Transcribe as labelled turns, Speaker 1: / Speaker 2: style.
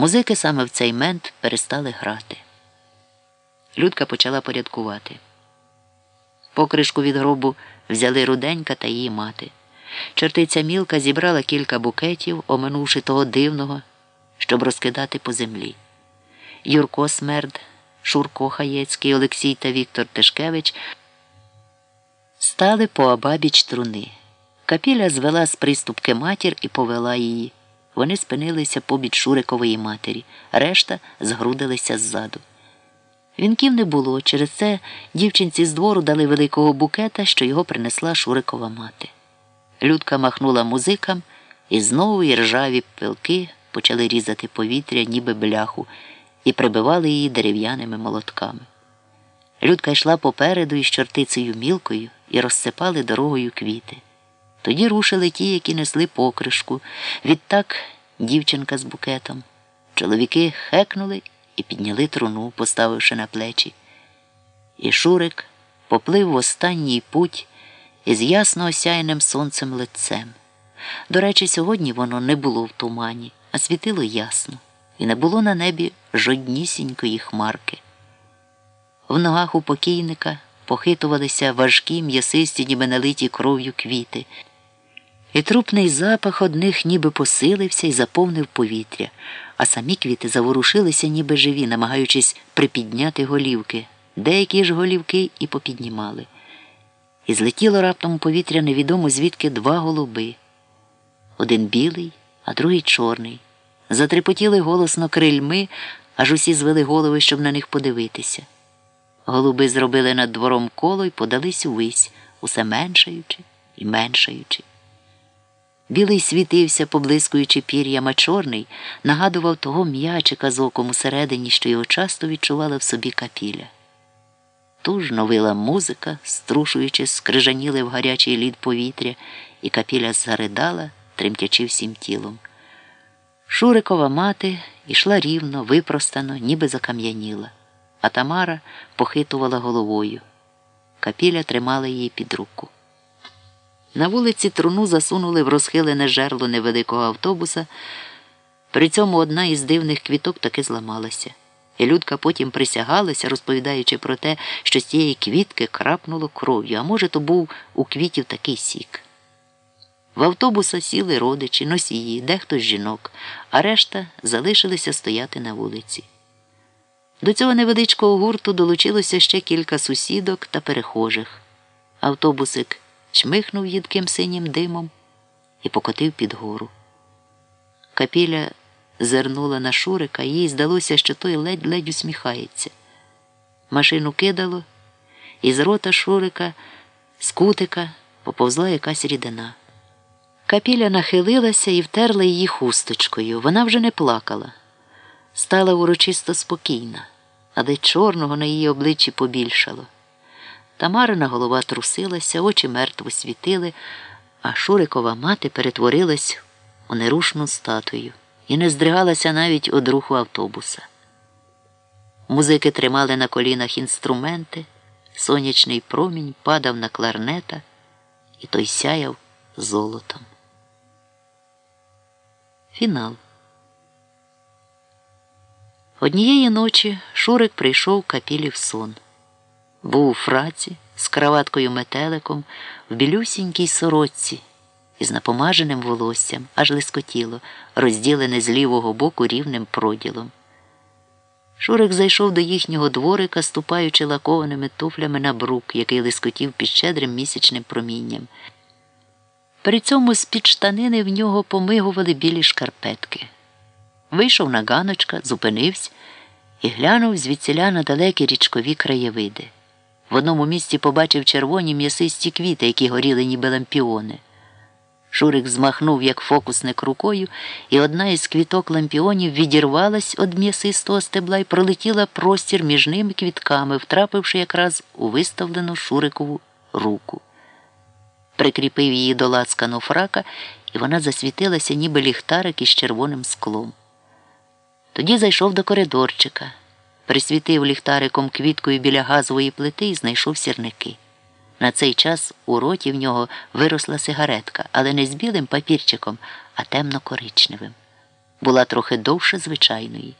Speaker 1: Музики саме в цей мент перестали грати. Людка почала порядкувати. Покришку від гробу взяли руденька та її мати. Чертиця мілка зібрала кілька букетів, оминувши того дивного, щоб розкидати по землі. Юрко Смерд, Шурко Хаєцький, Олексій та Віктор Тишкевич стали по обабіч труни. Капіля звела з приступки матір і повела її. Вони спинилися побіч Шурикової матері, решта згрудилися ззаду. Вінків не було, через це дівчинці з двору дали великого букета, що його принесла Шурикова мати. Людка махнула музикам, і знову і ржаві пилки почали різати повітря, ніби бляху, і прибивали її дерев'яними молотками. Людка йшла попереду із чортицею мілкою і розсипали дорогою квіти. Тоді рушили ті, які несли покришку. Відтак дівчинка з букетом. Чоловіки хекнули і підняли труну, поставивши на плечі. І Шурик поплив в останній путь із ясно осяйним сонцем лицем. До речі, сьогодні воно не було в тумані, а світило ясно, і не було на небі жоднісінької хмарки. В ногах у покійника похитувалися важкі м'ясисті, ніби налиті кров'ю квіти. І трупний запах одних ніби посилився і заповнив повітря, а самі квіти заворушилися, ніби живі, намагаючись припідняти голівки. Деякі ж голівки і попіднімали. І злетіло раптом у повітря невідомо звідки два голуби. Один білий, а другий чорний. Затрепотіли голосно крильми, аж усі звели голови, щоб на них подивитися. Голуби зробили над двором коло і подались увись, усе меншаючи і меншаючи. Білий світився, поблискуючи пір'ям, а чорний нагадував того м'ячика з оком усередині, що його часто відчувала в собі капіля. Тужно вила музика, струшуючи, скрижаніли в гарячий лід повітря, і капіля заридала, тремтячи всім тілом. Шурикова мати йшла рівно, випростано, ніби закам'яніла, а Тамара похитувала головою. Капіля тримала її під руку. На вулиці труну засунули в розхилене жерло невеликого автобуса. При цьому одна із дивних квіток таки зламалася. І Людка потім присягалася, розповідаючи про те, що з тієї квітки крапнуло кров'ю, а може, то був у квітів такий сік. В автобуса сіли родичі, носії, дехто з жінок, а решта залишилися стояти на вулиці. До цього невеличкого гурту долучилося ще кілька сусідок та перехожих. Автобусик чмихнув їдким синім димом і покотив під гору. Капіля зернула на Шурика, їй здалося, що той ледь-ледь усміхається. Машину кидало, і з рота Шурика, з кутика поповзла якась рідина. Капіля нахилилася і втерла її хусточкою. Вона вже не плакала, стала урочисто спокійна, але чорного на її обличчі побільшало. Тамарина голова трусилася, очі мертво світили, а Шурикова мати перетворилась у нерушну статую і не здригалася навіть од руху автобуса. Музики тримали на колінах інструменти, сонячний промінь падав на кларнета, і той сяяв золотом. Фінал. Однієї ночі Шурик прийшов капілі в сон. Був у фраці з краваткою метеликом в білюсінькій сорочці із напомаженим волоссям, аж лискотіло, розділене з лівого боку рівним проділом. Шурик зайшов до їхнього дворика, ступаючи лакованими туфлями на брук, який лискотів під щедрим місячним промінням. При цьому з-під штанини в нього помигували білі шкарпетки. Вийшов на ганочка, зупинився і глянув звідсіля на далекі річкові краєвиди. В одному місці побачив червоні м'ясисті квіти, які горіли ніби лампіони. Шурик змахнув, як фокусник рукою, і одна із квіток лампіонів відірвалась від м'ясистого стебла і пролетіла простір між ними квітками, втрапивши якраз у виставлену Шурикову руку. Прикріпив її до лацкану фрака, і вона засвітилася, ніби ліхтарик із червоним склом. Тоді зайшов до коридорчика, присвітив ліхтариком квіткою біля газової плити і знайшов сірники. На цей час у роті в нього виросла сигаретка, але не з білим папірчиком, а темно-коричневим. була трохи довше звичайної.